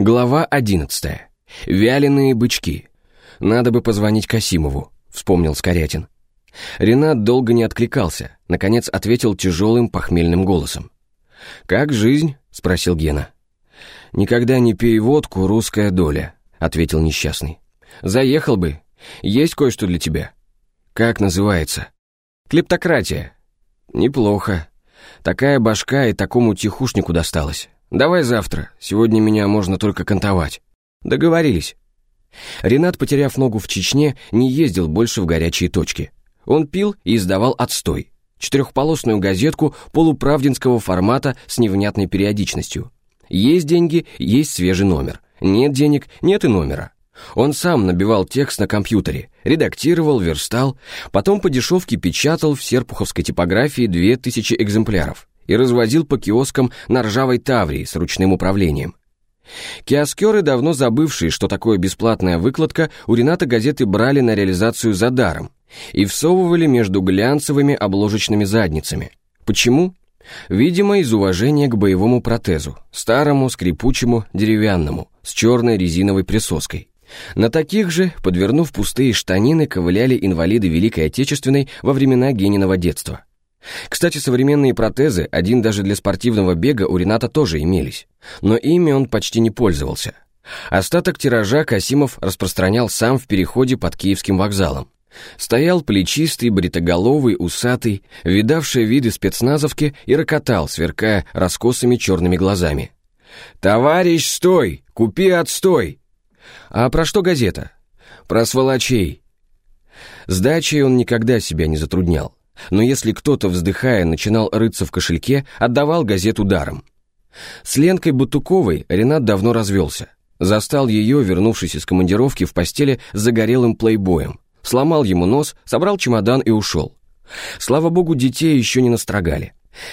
Глава одиннадцатая. Вяленые бычки. Надо бы позвонить Касимову, вспомнил Скорятин. Ренат долго не откликался, наконец ответил тяжелым похмельным голосом. «Как жизнь?» — спросил Гена. «Никогда не пей водку, русская доля», — ответил несчастный. «Заехал бы. Есть кое-что для тебя». «Как называется?» «Клептократия». «Неплохо. Такая башка и такому тихушнику досталась. Давай завтра, сегодня меня можно только кантовать». «Договорились». Ренат, потеряв ногу в Чечне, не ездил больше в горячие точки. Он пил и издавал отстой. Четырехполосную газетку полуправдинского формата с невнятной периодичностью. Есть деньги, есть свежий номер. Нет денег, нет и номера. Он сам набивал текст на компьютере, редактировал, верстал, потом по дешевке печатал в серпуховской типографии две тысячи экземпляров и развозил по киоскам на ржавой таврии с ручным управлением. Киоскеры, давно забывшие, что такое бесплатная выкладка, у Рената газеты брали на реализацию за даром и всовывали между глянцевыми обложечными задницами. Почему? Видимо, из уважения к боевому протезу, старому, скрипучему, деревянному, с черной резиновой присоской. На таких же, подвернув пустые штанины, ковыляли инвалиды Великой Отечественной во времена Гениного детства. Кстати, современные протезы, один даже для спортивного бега, у Рената тоже имелись. Но ими он почти не пользовался. Остаток тиража Касимов распространял сам в переходе под Киевским вокзалом. Стоял плечистый, бритоголовый, усатый, видавший виды спецназовки и рокотал, сверкая раскосыми черными глазами. «Товарищ, стой! Купи отстой!» «А про что газета?» «Про сволочей». Сдачей он никогда себя не затруднял, но если кто-то, вздыхая, начинал рыться в кошельке, отдавал газету даром. С Ленкой Бутуковой Ренат давно развелся. Застал ее, вернувшись из командировки, в постели с загорелым плейбоем. Сломал ему нос, собрал чемодан и ушел. Слава богу, детей еще не настрогали.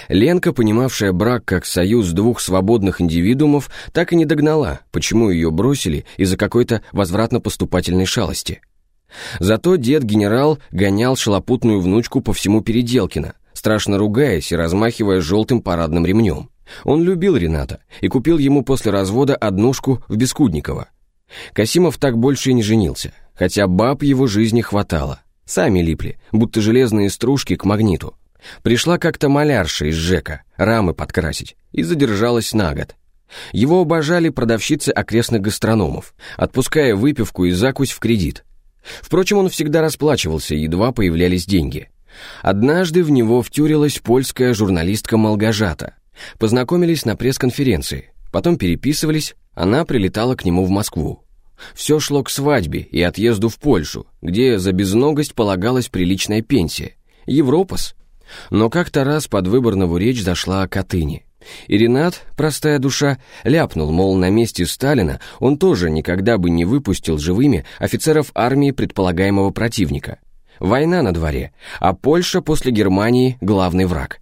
Ленка, понимавшая брак как союз двух свободных индивидуумов, так и не догнала, почему ее бросили из-за какой-то возвратно-поступательной шалости. Зато дед-генерал гонял шалопутную внучку по всему Переделкино, страшно ругаясь и размахивая желтым парадным ремнем. Он любил Рената и купил ему после развода однушку в Бескудниково. Касимов так больше и не женился, хотя баб его жизни хватало. Сами липли, будто железные стружки к магниту. Пришла как-то малярша из ЖЭКа, рамы подкрасить, и задержалась на год. Его обожали продавщицы окрестных гастрономов, отпуская выпивку и закусь в кредит. Впрочем, он всегда расплачивался, едва появлялись деньги. Однажды в него втюрилась польская журналистка Малгажата. Познакомились на пресс-конференции, потом переписывались, она прилетала к нему в Москву. Все шло к свадьбе и отъезду в Польшу, где за безногость полагалась приличная пенсия. Европас. Но как-то раз под выборную речь зашла о Катыни. И Ренат, простая душа, ляпнул, мол, на месте Сталина он тоже никогда бы не выпустил живыми офицеров армии предполагаемого противника. Война на дворе, а Польша после Германии — главный враг.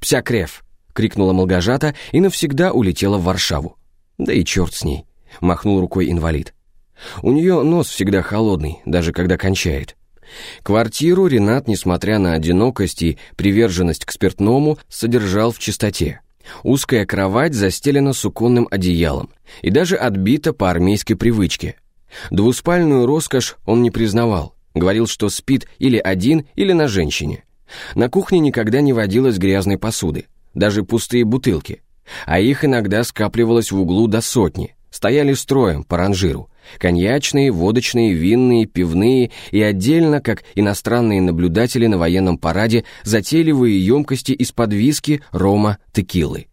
«Псякрев!» — крикнула Молгожата и навсегда улетела в Варшаву. «Да и черт с ней!» — махнул рукой инвалид. У нее нос всегда холодный, даже когда кончает. Квартиру Ренат, несмотря на одинокость и приверженность к спиртному, содержал в чистоте. Узкая кровать застелена суконным одеялом и даже отбита по армейской привычке. Двуспальную роскошь он не признавал, говорил, что спит или один, или на женщине. На кухне никогда не водилось грязной посуды, даже пустые бутылки, а их иногда скапливалось в углу до сотни, стояли строем по ранжиру, коньячные, водочные, винные, пивные и отдельно, как иностранные наблюдатели на военном параде, затейливые емкости из-под виски, рома, текилы.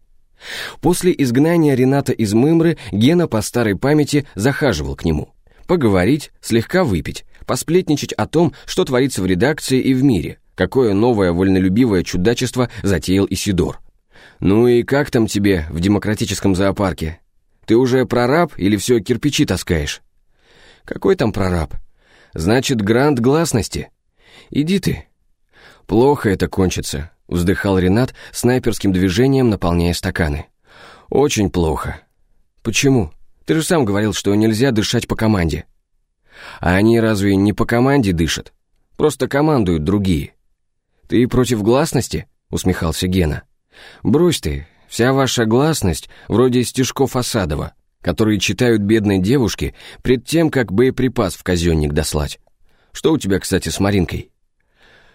После изгнания Рената из Мымры Гена по старой памяти захаживал к нему. Поговорить, слегка выпить, посплетничать о том, что творится в редакции и в мире, какое новое вольнолюбивое чудачество затеял Исидор. «Ну и как там тебе в демократическом зоопарке? Ты уже прораб или все кирпичи таскаешь?» Какой там прораб? Значит, грант гласности? Иди ты. Плохо это кончится, вздыхал Ренат снайперским движением, наполняя стаканы. Очень плохо. Почему? Ты же сам говорил, что нельзя дышать по команде. А они разве не по команде дышат? Просто командуют другие. Ты против гласности? Усмехался Гена. Брось ты, вся ваша гласность вроде стишков Осадова. Которые читают бедной девушке пред тем, как боеприпас в казенник дослать. Что у тебя, кстати, с Маринкой?»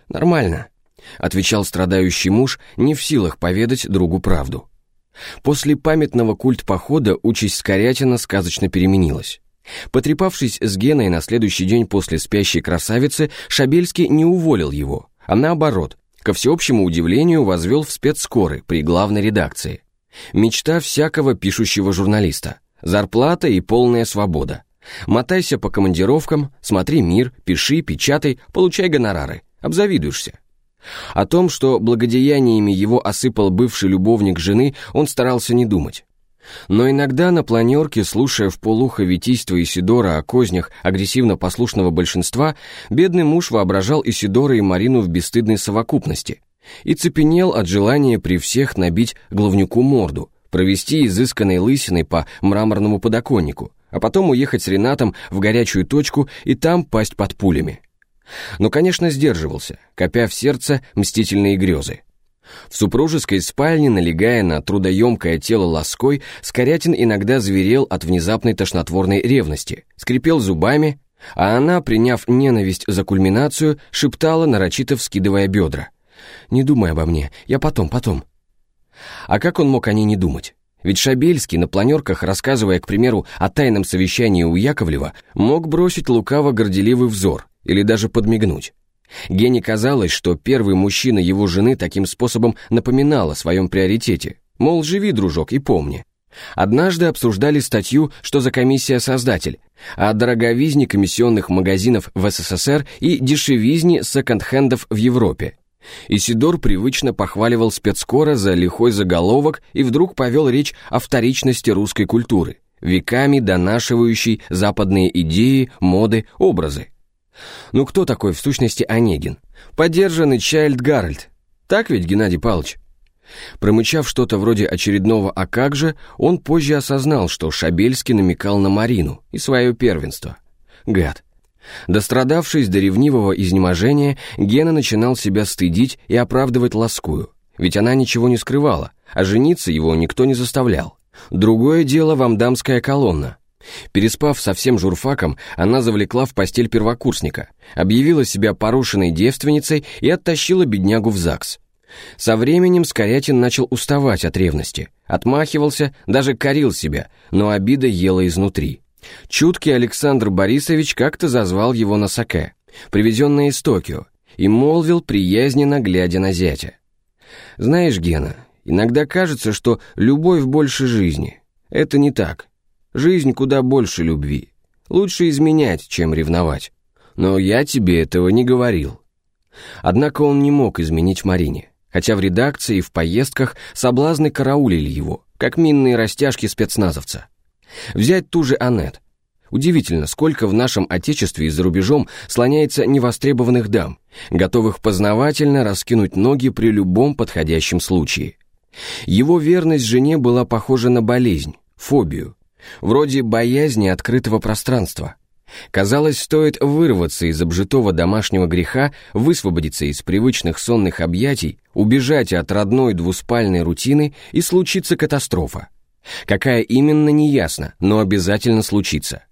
«Нормально», — отвечал страдающий муж, не в силах поведать другу правду. После памятного культ-похода участь Скорятина сказочно переменилась. Потрепавшись с Геной на следующий день после спящей красавицы, Шабельский не уволил его, а наоборот, ко всеобщему удивлению возвел в спецскоры при главной редакции. Мечта всякого пишущего журналиста. Зарплата и полная свобода. Мотайся по командировкам, смотри мир, пиши, печатай, получай гонорары. Обзавидуешься. О том, что благодеяниями его осыпал бывший любовник жены, он старался не думать. Но иногда на планерке, слушая в полухо витийство Исидора о кознях агрессивно-послушного большинства, бедный муж воображал Исидора и Марину в бесстыдной совокупности и цепенел от желания при всех набить главнюку морду, провести изысканной лысиной по мраморному подоконнику, а потом уехать с Ренатом в горячую точку и там пасть под пулями. Но, конечно, сдерживался, копя в сердце мстительные грезы. В супружеской спальне, налегая на трудоемкое тело лаской, Скорятин иногда зверел от внезапной тошнотворной ревности, скрипел зубами, а она, приняв ненависть за кульминацию, шептала, нарочито вскидывая бедра. «Не думай обо мне, я потом, потом». А как он мог о ней не думать? Ведь Шабельский на планерках, рассказывая, к примеру, о тайном совещании у Яковлева, мог бросить лукаво-горделивый взор или даже подмигнуть. Гене казалось, что первый мужчина его жены таким способом напоминал о своем приоритете. Мол, живи, дружок, и помни. Однажды обсуждали статью «Что за комиссия-создатель?» о дороговизне комиссионных магазинов в СССР и дешевизне секонд-хендов в Европе. Исидор привычно похваливал спецкора за лихой заголовок и вдруг повел речь о вторичности русской культуры, веками донашивающей западные идеи, моды, образы. Ну кто такой в сущности Онегин? Поддержанный Чайльд Гарольд. Так ведь, Геннадий Павлович? Промычав что-то вроде очередного «а как же», он позже осознал, что Шабельский намекал на Марину и свое первенство. Гад. Дострадавшись до ревнивого изнеможения, Гена начинал себя стыдить и оправдывать ласкую, ведь она ничего не скрывала, а жениться его никто не заставлял. Другое дело вам дамская колонна. Переспав со всем журфаком, она завлекла в постель первокурсника, объявила себя порушенной девственницей и оттащила беднягу в ЗАГС. Со временем Скорятин начал уставать от ревности, отмахивался, даже корил себя, но обида ела изнутри. Чуткий Александр Борисович как-то зазвал его на саке, привезенное из Токио, и молвил приязненно, глядя на зятя. «Знаешь, Гена, иногда кажется, что любовь больше жизни. Это не так. Жизнь куда больше любви. Лучше изменять, чем ревновать. Но я тебе этого не говорил. Однако он не мог изменить Марине, хотя в редакции и в поездках соблазны караулили его, как минные растяжки спецназовца. Взять ту же Аннет. Удивительно, сколько в нашем отечестве и за рубежом слоняется невостребованных дам, готовых познавательно раскинуть ноги при любом подходящем случае. Его верность жене была похожа на болезнь, фобию, Вроде боязни открытого пространства. Казалось, стоит вырваться из обжитого домашнего греха, высвободиться из привычных сонных объятий, убежать от родной двуспальной рутины и случится катастрофа. Какая именно, неясно, но обязательно случится.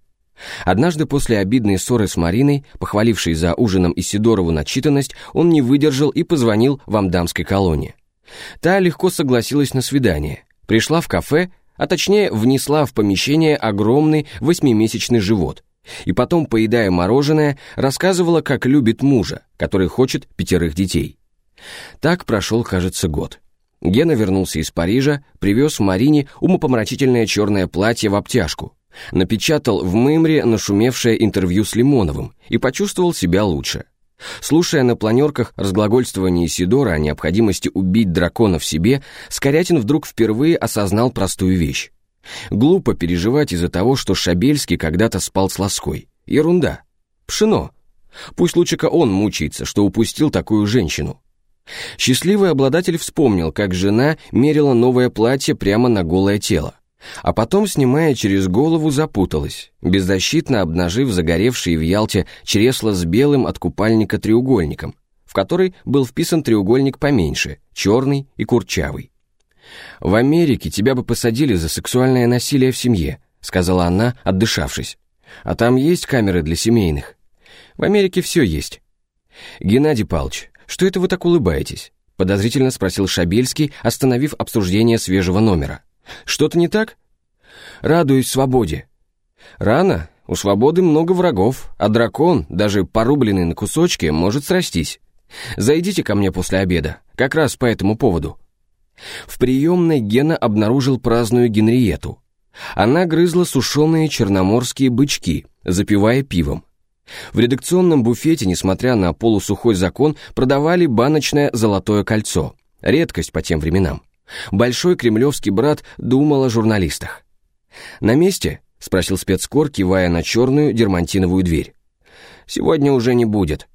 Однажды после обидной ссоры с Мариной, похвалившей за ужином Исидорову начитанность, он не выдержал и позвонил в Амдамской колонии. Та легко согласилась на свидание. Пришла в кафе, а точнее внесла в помещение огромный восьмимесячный живот, и потом, поедая мороженое, рассказывала, как любит мужа, который хочет пятерых детей. Так прошел, кажется, год. Гена вернулся из Парижа, привез Марине умопомрачительное черное платье в обтяжку, напечатал в мемре нашумевшее интервью с Лимоновым и почувствовал себя лучше. Слушая на планерках разглагольствование Сидора о необходимости убить дракона в себе, Скорятин вдруг впервые осознал простую вещь. Глупо переживать из-за того, что Шабельский когда-то спал с Лоской. Ерунда. Пшено. Пусть лучше-ка он мучается, что упустил такую женщину. Счастливый обладатель вспомнил, как жена мерила новое платье прямо на голое тело. А потом, снимая через голову, запуталась, беззащитно обнажив загоревшие в Ялте чресло с белым от купальника треугольником, в который был вписан треугольник поменьше, черный и курчавый. «В Америке тебя бы посадили за сексуальное насилие в семье», сказала она, отдышавшись. «А там есть камеры для семейных? В Америке все есть». «Геннадий Павлович, что это вы так улыбаетесь?» подозрительно спросил Шабельский, остановив обсуждение свежего номера. «Что-то не так?» «Радуюсь свободе». «Рано. У свободы много врагов, а дракон, даже порубленный на кусочки, может срастись. Зайдите ко мне после обеда, как раз по этому поводу». В приемной Гена обнаружил праздную Генриету. Она грызла сушеные черноморские бычки, запивая пивом. В редакционном буфете, несмотря на полусухой закон, продавали баночное золотое кольцо. Редкость по тем временам. Большой кремлевский брат думал о журналистах. «На месте?» — спросил спецкор, кивая на черную дермантиновую дверь. «Сегодня уже не будет».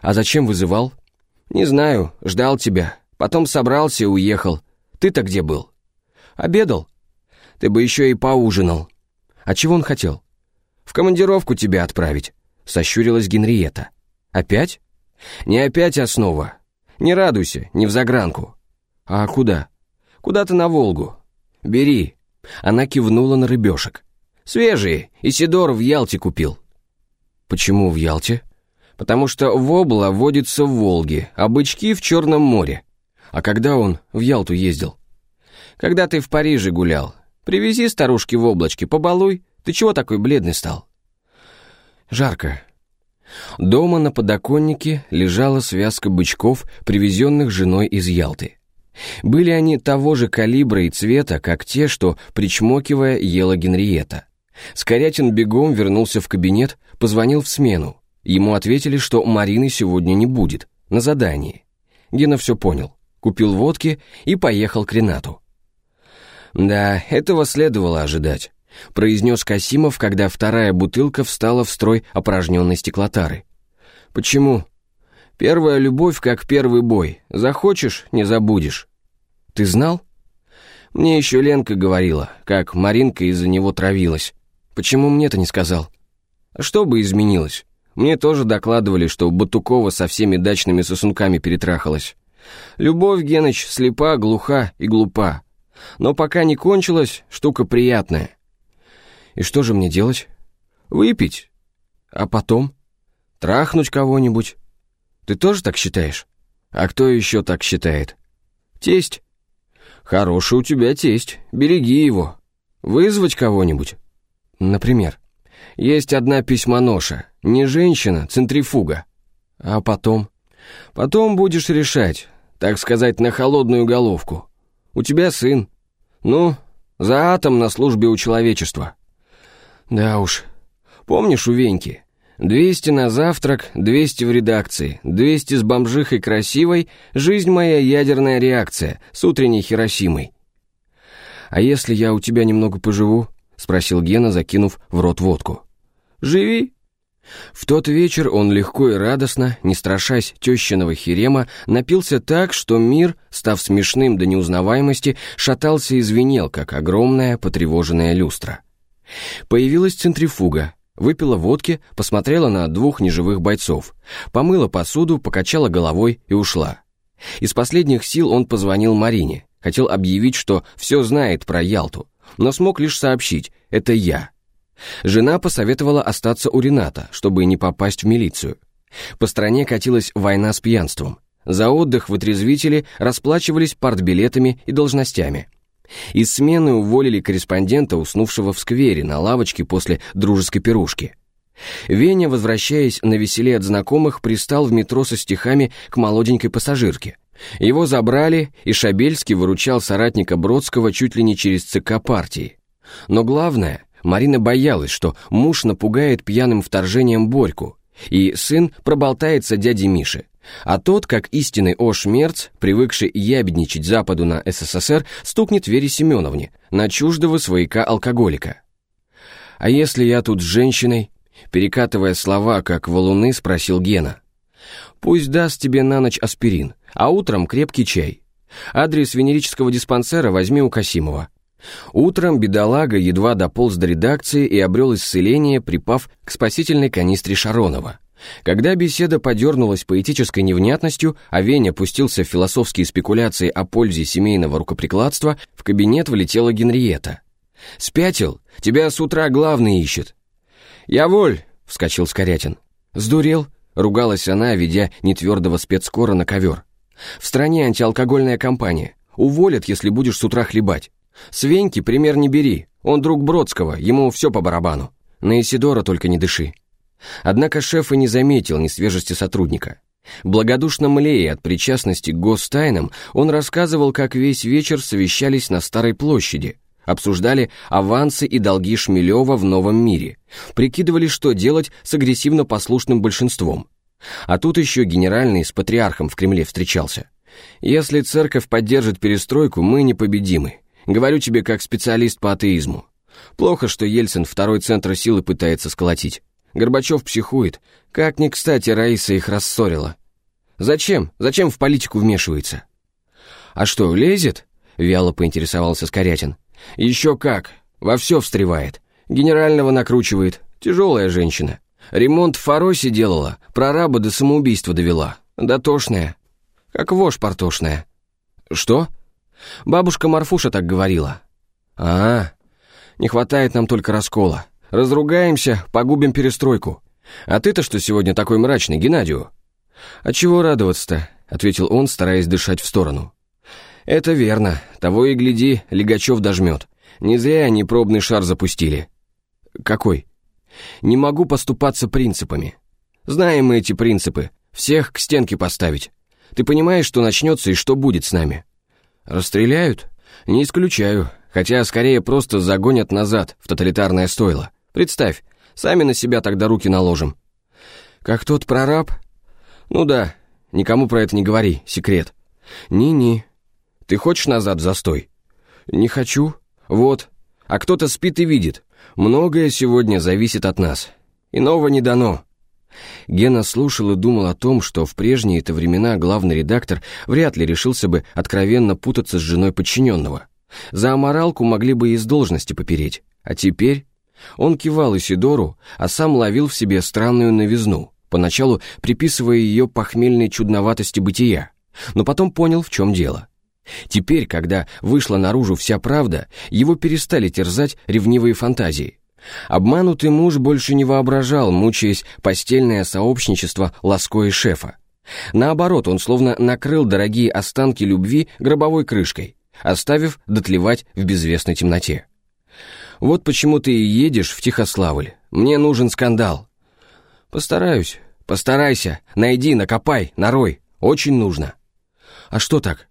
«А зачем вызывал?» «Не знаю, ждал тебя. Потом собрался и уехал. Ты-то где был?» «Обедал». «Ты бы еще и поужинал». «А чего он хотел?» «В командировку тебя отправить» сощурилась Генриетта. «Опять?» «Не опять, а снова. Не радуйся, не в загранку». «А куда?» «Куда-то на Волгу. Бери». Она кивнула на рыбешек. «Свежие, Исидор в Ялте купил». «Почему в Ялте?» «Потому что вобла водится в Волге, а бычки в Черном море». «А когда он в Ялту ездил?» «Когда ты в Париже гулял. Привези старушки в облачке, побалуй. Ты чего такой бледный стал?» Жарко. Дома на подоконнике лежала связка бычков, привезенных женой из Ялты. Были они того же калибра и цвета, как те, что, причмокивая, ела Генриетта. Скорятин бегом вернулся в кабинет, позвонил в смену. Ему ответили, что Марины сегодня не будет, на задании. Гена все понял, купил водки и поехал к Ренату. Да, этого следовало ожидать произнес Касимов, когда вторая бутылка встала в строй опорожненной стеклотары. «Почему?» «Первая любовь, как первый бой. Захочешь — не забудешь». «Ты знал?» «Мне еще Ленка говорила, как Маринка из-за него травилась. Почему мне-то не сказал?» «А что бы изменилось? Мне тоже докладывали, что Батукова со всеми дачными сосунками перетрахалась. Любовь, Геныч, слепа, глуха и глупа. Но пока не кончилась, штука приятная. И что же мне делать? Выпить. А потом? Трахнуть кого-нибудь. Ты тоже так считаешь? А кто еще так считает? Тесть. Хороший у тебя тесть. Береги его. Вызвать кого-нибудь? Например. Есть одна письмоноша. Не женщина, центрифуга. А потом? Потом будешь решать, так сказать, на холодную головку. У тебя сын. Ну, за атом на службе у человечества. Да уж. Помнишь у Веньки? Двести на завтрак, двести в редакции, двести с бомжихой красивой, жизнь моя ядерная реакция с утренней Хиросимой. «А если я у тебя немного поживу?» — спросил Гена, закинув в рот водку. «Живи». В тот вечер он легко и радостно, не страшась тещиного херема, напился так, что мир, став смешным до неузнаваемости, шатался и звенел, как огромная потревоженная люстра. Появилась центрифуга, выпила водки, посмотрела на двух неживых бойцов, помыла посуду, покачала головой и ушла. Из последних сил он позвонил Марине, хотел объявить, что все знает про Ялту, но смог лишь сообщить «это я». Жена посоветовала остаться у Рената, чтобы не попасть в милицию. По стране катилась война с пьянством. За отдых вытрезвители расплачивались партбилетами и должностями – из смены уволили корреспондента, уснувшего в сквере на лавочке после дружеской пирушки. Веня, возвращаясь на веселе от знакомых, пристал в метро со стихами к молоденькой пассажирке. Его забрали, и Шабельский выручал соратника Бродского чуть ли не через ЦК партии. Но главное, Марина боялась, что муж напугает пьяным вторжением Борьку, и сын проболтается дяде Мише, а тот, как истинный ошмерц, привыкший ябедничать Западу на СССР, стукнет Вере Семеновне, на чуждого свояка-алкоголика. «А если я тут с женщиной?» Перекатывая слова, как валуны, спросил Гена. «Пусть даст тебе на ночь аспирин, а утром крепкий чай. Адрес венерического диспансера возьми у Касимова. Утром бедолага едва дополз до редакции и обрел исцеление, припав к спасительной канистре Шаронова. Когда беседа подернулась поэтической невнятностью, а Веня пустился в философские спекуляции о пользе семейного рукоприкладства, в кабинет влетела Генриетта. Спятил? Тебя с утра главный ищет». «Я воль», — вскочил Скорятин. «Сдурел?» — ругалась она, ведя нетвердого спецскора на ковер. «В стране антиалкогольная кампания. Уволят, если будешь с утра хлебать. С Веньки пример не бери, он друг Бродского, ему все по барабану. На Исидора только не дыши». Однако шеф и не заметил несвежести сотрудника. Благодушно млея от причастности к гостайнам, он рассказывал, как весь вечер совещались на Старой площади, обсуждали авансы и долги Шмелева в новом мире, прикидывали, что делать с агрессивно послушным большинством. А тут еще генеральный с патриархом в Кремле встречался. «Если церковь поддержит перестройку, мы непобедимы. Говорю тебе как специалист по атеизму. Плохо, что Ельцин второй центр силы пытается сколотить. Горбачев психует. Как ни кстати Раиса их рассорила. Зачем? Зачем в политику вмешивается? А что, лезет? Вяло поинтересовался Скорятин. Еще как. Во все встревает. Генерального накручивает. Тяжелая женщина. Ремонт в Фаросе делала, прораба до самоубийства довела. Дотошная. Как вошь портошная. Что? Бабушка Марфуша так говорила. А, не хватает нам только раскола. Разругаемся, погубим перестройку. А ты-то что сегодня такой мрачный, Геннадию?» «А чего радоваться-то?» — ответил он, стараясь дышать в сторону. «Это верно. Того и гляди, Легачев дожмет. Не зря они пробный шар запустили». «Какой?» «Не могу поступаться принципами. Знаем мы эти принципы. Всех к стенке поставить. Ты понимаешь, что начнется и что будет с нами?» «Расстреляют?» «Не исключаю. Хотя скорее просто загонят назад, в тоталитарное стойло. Представь, сами на себя тогда руки наложим. Как тот прораб? Ну да, никому про это не говори, секрет. Ни-ни. Ты хочешь назад застой? Не хочу. Вот. А кто-то спит и видит. Многое сегодня зависит от нас. Иного не дано. Гена слушал и думал о том, что в прежние-то времена главный редактор вряд ли решился бы откровенно путаться с женой подчиненного. За аморалку могли бы и из должности попереть. А теперь он кивал Исидору, а сам ловил в себе странную новизну, поначалу приписывая ее похмельной чудноватости бытия, но потом понял, в чем дело. Теперь, когда вышла наружу вся правда, его перестали терзать ревнивые фантазии. Обманутый муж больше не воображал, мучаясь постельное сообщничество Ласко и шефа. Наоборот, он словно накрыл дорогие останки любви гробовой крышкой, оставив дотлевать в безвестной темноте. Вот почему ты и едешь в Тихославль. Мне нужен скандал. Постараюсь. Постарайся. Найди, накопай, нарой. Очень нужно. А что так?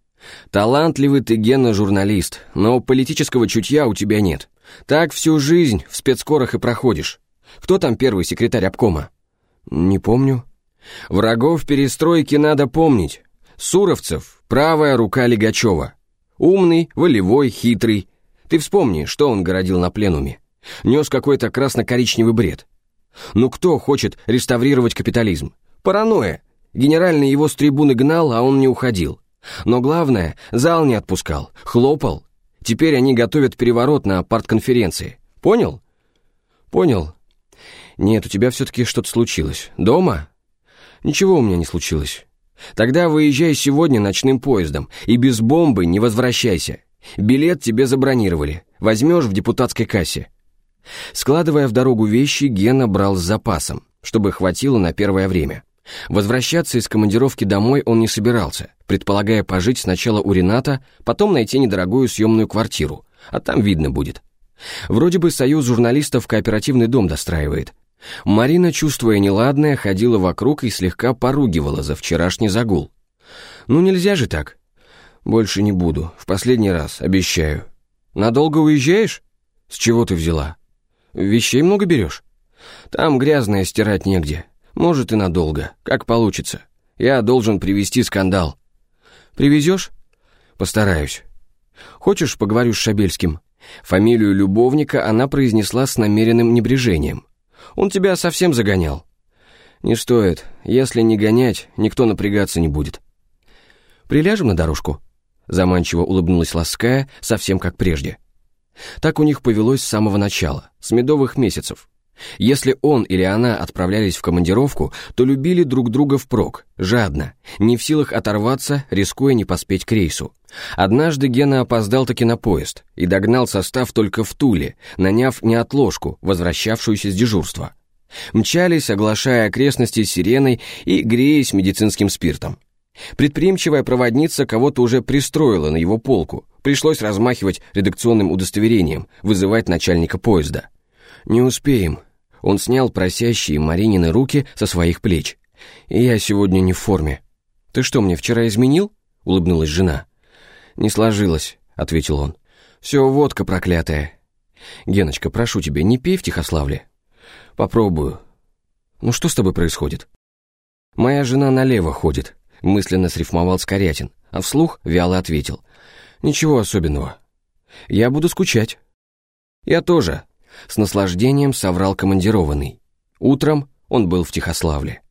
Талантливый ты генно-журналист, но политического чутья у тебя нет. Так всю жизнь в спецкорах и проходишь. Кто там первый секретарь обкома? Не помню. Врагов перестройки надо помнить. Суровцев — правая рука Легачева. Умный, волевой, хитрый, ты вспомни, что он городил на пленуме. Нес какой-то красно-коричневый бред. Ну кто хочет реставрировать капитализм? Паранойя. Генеральный его с трибуны гнал, а он не уходил. Но главное, зал не отпускал, хлопал. Теперь они готовят переворот на партконференции. Понял? Понял. Нет, у тебя все-таки что-то случилось. Дома? Ничего у меня не случилось. Тогда выезжай сегодня ночным поездом и без бомбы не возвращайся. Билет тебе забронировали. Возьмешь в депутатской кассе». Складывая в дорогу вещи, Гена брал с запасом, чтобы хватило на первое время. Возвращаться из командировки домой он не собирался, предполагая пожить сначала у Рената, потом найти недорогую съемную квартиру, а там видно будет. Вроде бы союз журналистов кооперативный дом достраивает. Марина, чувствуя неладное, ходила вокруг и слегка поругивала за вчерашний загул. «Ну нельзя же так. «Больше не буду. В последний раз, обещаю». «Надолго уезжаешь?» «С чего ты взяла?» «Вещей много берешь?» «Там грязное стирать негде. Может и надолго. Как получится. Я должен привести скандал». «Привезешь?» «Постараюсь». «Хочешь, поговорю с Шабельским?» Фамилию любовника она произнесла с намеренным небрежением. «Он тебя совсем загонял». «Не стоит. Если не гонять, никто напрягаться не будет». «Приляжем на дорожку?» Заманчиво улыбнулась Лаская, совсем как прежде. Так у них повелось с самого начала, с медовых месяцев. Если он или она отправлялись в командировку, то любили друг друга впрок, жадно, не в силах оторваться, рискуя не поспеть к рейсу. Однажды Гена опоздал таки на поезд и догнал состав только в Туле, наняв неотложку, возвращавшуюся с дежурства. Мчались, оглашая окрестности сиреной и греясь медицинским спиртом. Предприимчивая проводница кого-то уже пристроила на его полку, пришлось размахивать редакционным удостоверением, вызывать начальника поезда. «Не успеем». Он снял просящие Маринины руки со своих плеч. «И я сегодня не в форме». «Ты что, мне вчера изменил?» — улыбнулась жена. «Не сложилось», — ответил он. «Все водка проклятая». «Геночка, прошу тебя, не пей в Тихославле». «Попробую». «Ну что с тобой происходит?» «Моя жена налево ходит», — мысленно срифмовал Скорятин, а вслух вяло ответил. «Ничего особенного. Я буду скучать». «Я тоже», — с наслаждением соврал командированный. Утром он был в Тихославле.